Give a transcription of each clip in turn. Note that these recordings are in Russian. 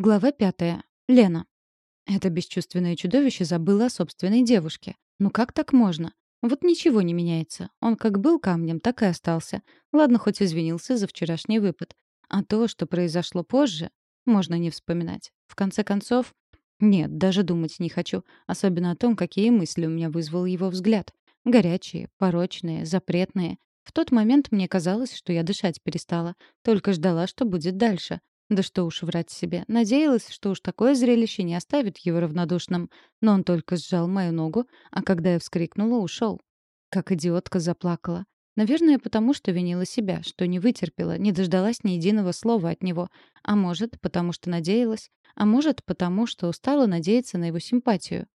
Глава пятая. Лена. Это бесчувственное чудовище забыло о собственной девушке. Ну как так можно? Вот ничего не меняется. Он как был камнем, так и остался. Ладно, хоть извинился за вчерашний выпад. А то, что произошло позже, можно не вспоминать. В конце концов, нет, даже думать не хочу. Особенно о том, какие мысли у меня вызвал его взгляд. Горячие, порочные, запретные. В тот момент мне казалось, что я дышать перестала. Только ждала, что будет дальше. Да что уж врать себе. Надеялась, что уж такое зрелище не оставит его равнодушным. Но он только сжал мою ногу, а когда я вскрикнула, ушел. Как идиотка заплакала. Наверное, потому что винила себя, что не вытерпела, не дождалась ни единого слова от него. А может, потому что надеялась. А может, потому что устала надеяться на его симпатию.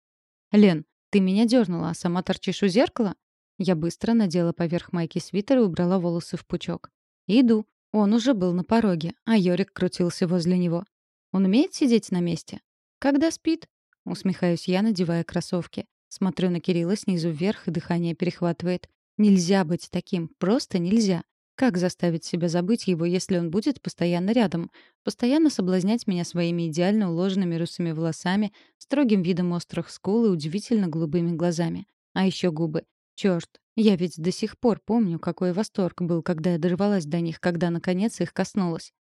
«Лен, ты меня дернула, а сама торчишь у зеркала?» Я быстро надела поверх майки свитер и убрала волосы в пучок. «Иду», он уже был на пороге, а Йорик крутился возле него. Он умеет сидеть на месте? Когда спит? Усмехаюсь я, надевая кроссовки. Смотрю на Кирилла снизу вверх, и дыхание перехватывает. Нельзя быть таким, просто нельзя. Как заставить себя забыть его, если он будет постоянно рядом? Постоянно соблазнять меня своими идеально уложенными русыми волосами, строгим видом острых скул и удивительно голубыми глазами. А еще губы. Чёрт, я ведь до сих пор помню, какой восторг был, когда я дорвалась до них, когда, наконец, их коснулась.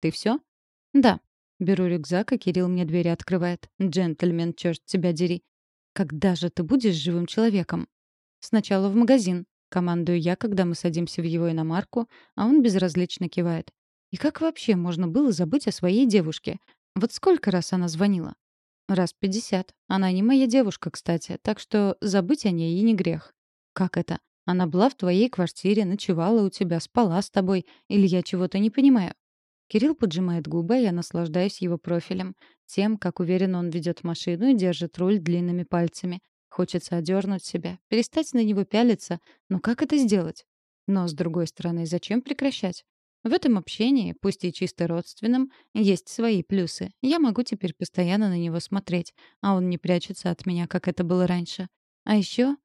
«Ты всё?» «Да». Беру рюкзак, и Кирилл мне двери открывает. «Джентльмен, чёрт тебя дери!» «Когда же ты будешь живым человеком?» «Сначала в магазин», — командую я, когда мы садимся в его иномарку, а он безразлично кивает. «И как вообще можно было забыть о своей девушке? Вот сколько раз она звонила?» «Раз пятьдесят. Она не моя девушка, кстати, так что забыть о ней и не грех. «Как это? Она была в твоей квартире, ночевала у тебя, спала с тобой? Или я чего-то не понимаю?» Кирилл поджимает губы, я наслаждаюсь его профилем. Тем, как уверенно он ведет машину и держит руль длинными пальцами. Хочется одернуть себя, перестать на него пялиться. Но как это сделать? Но, с другой стороны, зачем прекращать? В этом общении, пусть и чисто родственном, есть свои плюсы. Я могу теперь постоянно на него смотреть, а он не прячется от меня, как это было раньше. А еще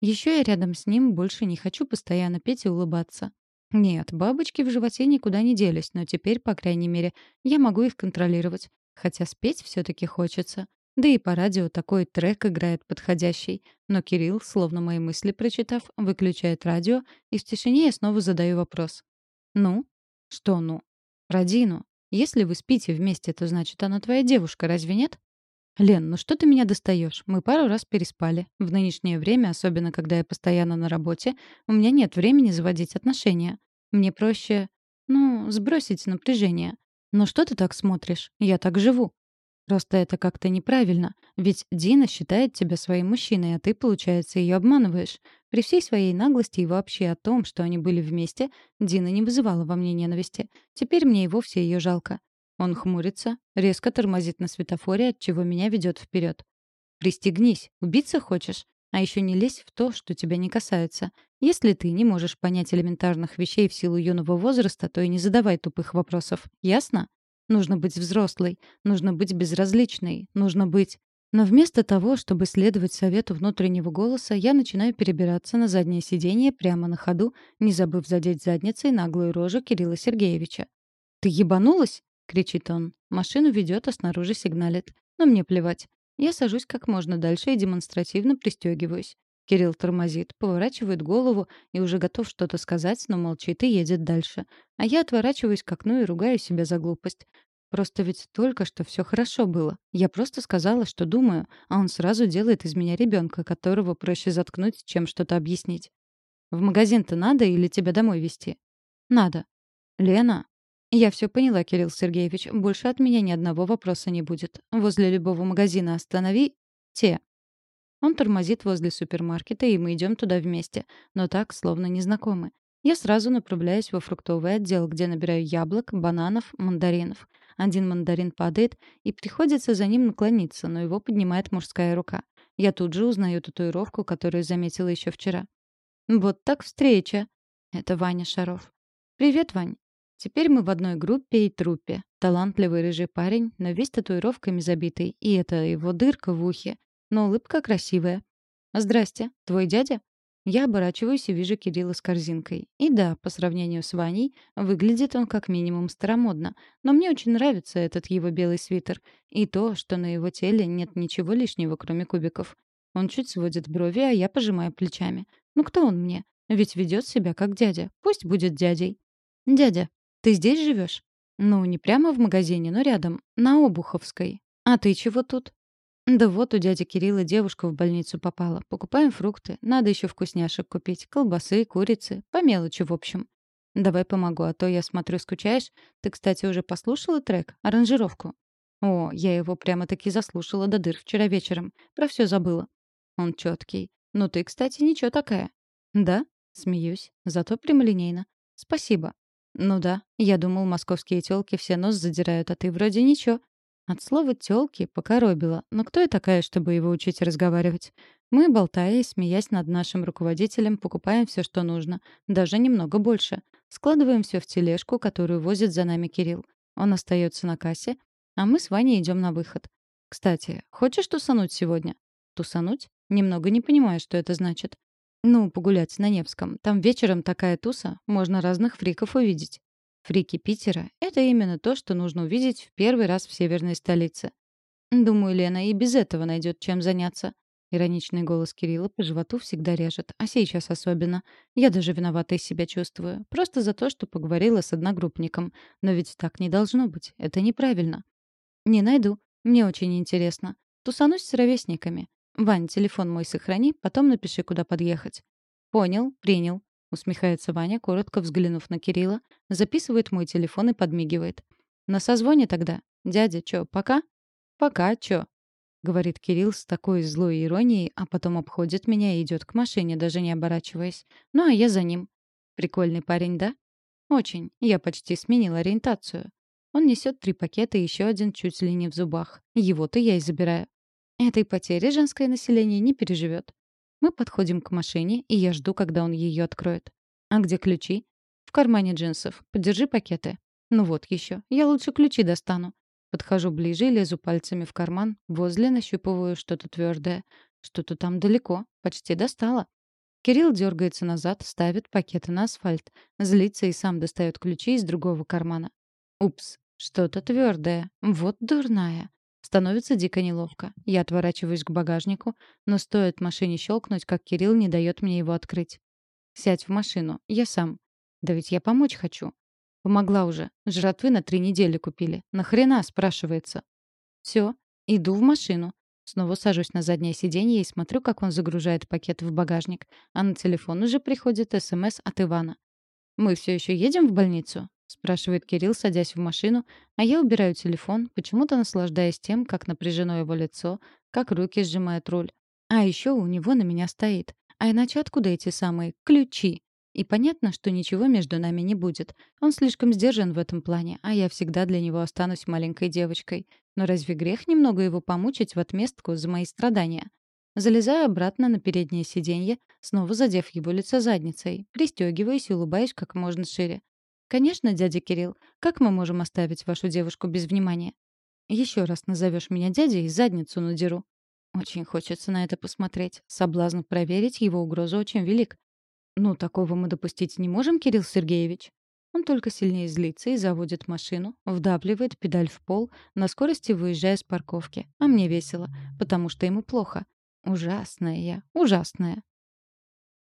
еще я рядом с ним больше не хочу постоянно петь и улыбаться. Нет, бабочки в животе никуда не делись, но теперь, по крайней мере, я могу их контролировать. Хотя спеть все таки хочется. Да и по радио такой трек играет подходящий. Но Кирилл, словно мои мысли прочитав, выключает радио, и в тишине я снова задаю вопрос. «Ну?» «Что «ну?» «Радину. Если вы спите вместе, то значит, она твоя девушка, разве нет?» «Лен, ну что ты меня достаешь? Мы пару раз переспали. В нынешнее время, особенно когда я постоянно на работе, у меня нет времени заводить отношения. Мне проще, ну, сбросить напряжение. Но что ты так смотришь? Я так живу. Просто это как-то неправильно. Ведь Дина считает тебя своим мужчиной, а ты, получается, ее обманываешь. При всей своей наглости и вообще о том, что они были вместе, Дина не вызывала во мне ненависти. Теперь мне и вовсе ее жалко. Он хмурится, резко тормозит на светофоре, от чего меня ведет вперед. «Пристегнись, убиться хочешь? А еще не лезь в то, что тебя не касается. Если ты не можешь понять элементарных вещей в силу юного возраста, то и не задавай тупых вопросов. Ясно? Нужно быть взрослой, нужно быть безразличной, нужно быть... Но вместо того, чтобы следовать совету внутреннего голоса, я начинаю перебираться на заднее сиденье прямо на ходу, не забыв задеть задницей наглую рожу Кирилла Сергеевича. «Ты ебанулась?» Кричит он. Машину ведет, а снаружи сигналит. Но мне плевать. Я сажусь как можно дальше и демонстративно пристегиваюсь. Кирилл тормозит, поворачивает голову и уже готов что-то сказать, но молчит и едет дальше. А я отворачиваюсь к окну и ругаю себя за глупость. Просто ведь только что все хорошо было. Я просто сказала, что думаю, а он сразу делает из меня ребенка, которого проще заткнуть, чем что-то объяснить. В магазин-то надо или тебя домой везти? Надо. Лена, «Я все поняла, Кирилл Сергеевич. Больше от меня ни одного вопроса не будет. Возле любого магазина останови те». Он тормозит возле супермаркета, и мы идем туда вместе, но так, словно незнакомы. Я сразу направляюсь во фруктовый отдел, где набираю яблок, бананов, мандаринов. Один мандарин падает, и приходится за ним наклониться, но его поднимает мужская рука. Я тут же узнаю татуировку, которую заметила еще вчера. «Вот так встреча!» Это Ваня Шаров. «Привет, Вань. Теперь мы в одной группе и труппе. Талантливый рыжий парень, но весь татуировками забитый. И это его дырка в ухе. Но улыбка красивая. «Здрасте. Твой дядя?» Я оборачиваюсь и вижу Кирилла с корзинкой. И да, по сравнению с Ваней, выглядит он как минимум старомодно. Но мне очень нравится этот его белый свитер. И то, что на его теле нет ничего лишнего, кроме кубиков. Он чуть сводит брови, а я пожимаю плечами. Ну кто он мне? Ведь ведет себя как дядя. Пусть будет дядей. «Дядя, ты здесь живешь? «Ну, не прямо в магазине, но рядом. На Обуховской. А ты чего тут?» Да вот у дяди Кирилла девушка в больницу попала. Покупаем фрукты. Надо еще вкусняшек купить. Колбасы, курицы. По мелочи, в общем. Давай помогу, а то я смотрю, скучаешь. Ты, кстати, уже послушала трек? Аранжировку? О, я его прямо-таки заслушала до дыр вчера вечером. Про все забыла. Он четкий. Ну ты, кстати, ничего такая. Да? Смеюсь. Зато прямолинейно. Спасибо. Ну да, я думал, московские тёлки все нос задирают, а ты вроде ничего. От слова «тёлки» покоробило. Но кто я такая, чтобы его учить разговаривать? Мы, болтая и смеясь над нашим руководителем, покупаем все, что нужно. Даже немного больше. Складываем все в тележку, которую возит за нами Кирилл. Он остается на кассе, а мы с Ваней идем на выход. Кстати, хочешь тусануть сегодня? Тусануть? Немного не понимаю, что это значит. Ну, погулять на Невском. Там вечером такая туса, можно разных фриков увидеть. Фрики Питера — это именно то, что нужно увидеть в первый раз в северной столице. Думаю, Лена и без этого найдет чем заняться. Ироничный голос Кирилла по животу всегда режет, а сейчас особенно. Я даже виноватой себя чувствую. Просто за то, что поговорила с одногруппником. Но ведь так не должно быть. Это неправильно. Не найду. Мне очень интересно. Тусанусь с ровесниками. Вань, телефон мой сохрани, потом напиши, куда подъехать. Понял, принял. Усмехается Ваня, коротко взглянув на Кирилла, записывает мой телефон и подмигивает. На созвоне тогда. Дядя, чё, пока? Пока, чё? Говорит Кирилл с такой злой иронией, а потом обходит меня и идет к машине, даже не оборачиваясь. Ну, а я за ним. Прикольный парень, да? Очень. Я почти сменила ориентацию. Он несет три пакета и еще один чуть ли не в зубах. Его-то я и забираю. Этой потери женское население не переживет. Мы подходим к машине, и я жду, когда он ее откроет. А где ключи? В кармане джинсов. Подержи пакеты. Ну вот еще. Я лучше ключи достану. Подхожу ближе и лезу пальцами в карман. Возле нащупываю что-то твердое. Что-то там далеко. Почти достала. Кирилл дергается назад, ставит пакеты на асфальт. Злится и сам достает ключи из другого кармана. Упс, что-то твердое. Вот дурная. Становится дико неловко. Я отворачиваюсь к багажнику, но стоит машине щелкнуть, как Кирилл не дает мне его открыть. «Сядь в машину. Я сам». «Да ведь я помочь хочу». «Помогла уже. Жратвы на три недели купили. Нахрена?» — спрашивается. «Все. Иду в машину». Снова сажусь на заднее сиденье и смотрю, как он загружает пакет в багажник. А на телефон уже приходит СМС от Ивана. «Мы все еще едем в больницу?» Спрашивает Кирилл, садясь в машину, а я убираю телефон, почему-то наслаждаясь тем, как напряжено его лицо, как руки сжимают руль. А еще у него на меня стоит. А иначе откуда эти самые ключи? И понятно, что ничего между нами не будет. Он слишком сдержан в этом плане, а я всегда для него останусь маленькой девочкой. Но разве грех немного его помучить в отместку за мои страдания? Залезаю обратно на переднее сиденье, снова задев его лицо задницей, пристегиваюсь и улыбаюсь как можно шире. «Конечно, дядя Кирилл. Как мы можем оставить вашу девушку без внимания? Еще раз назовешь меня дядей, задницу надеру». Очень хочется на это посмотреть. Соблазн проверить его угрозу очень велик. «Ну, такого мы допустить не можем, Кирилл Сергеевич». Он только сильнее злится и заводит машину, вдавливает педаль в пол, на скорости выезжая с парковки. А мне весело, потому что ему плохо. Ужасная я, ужасная.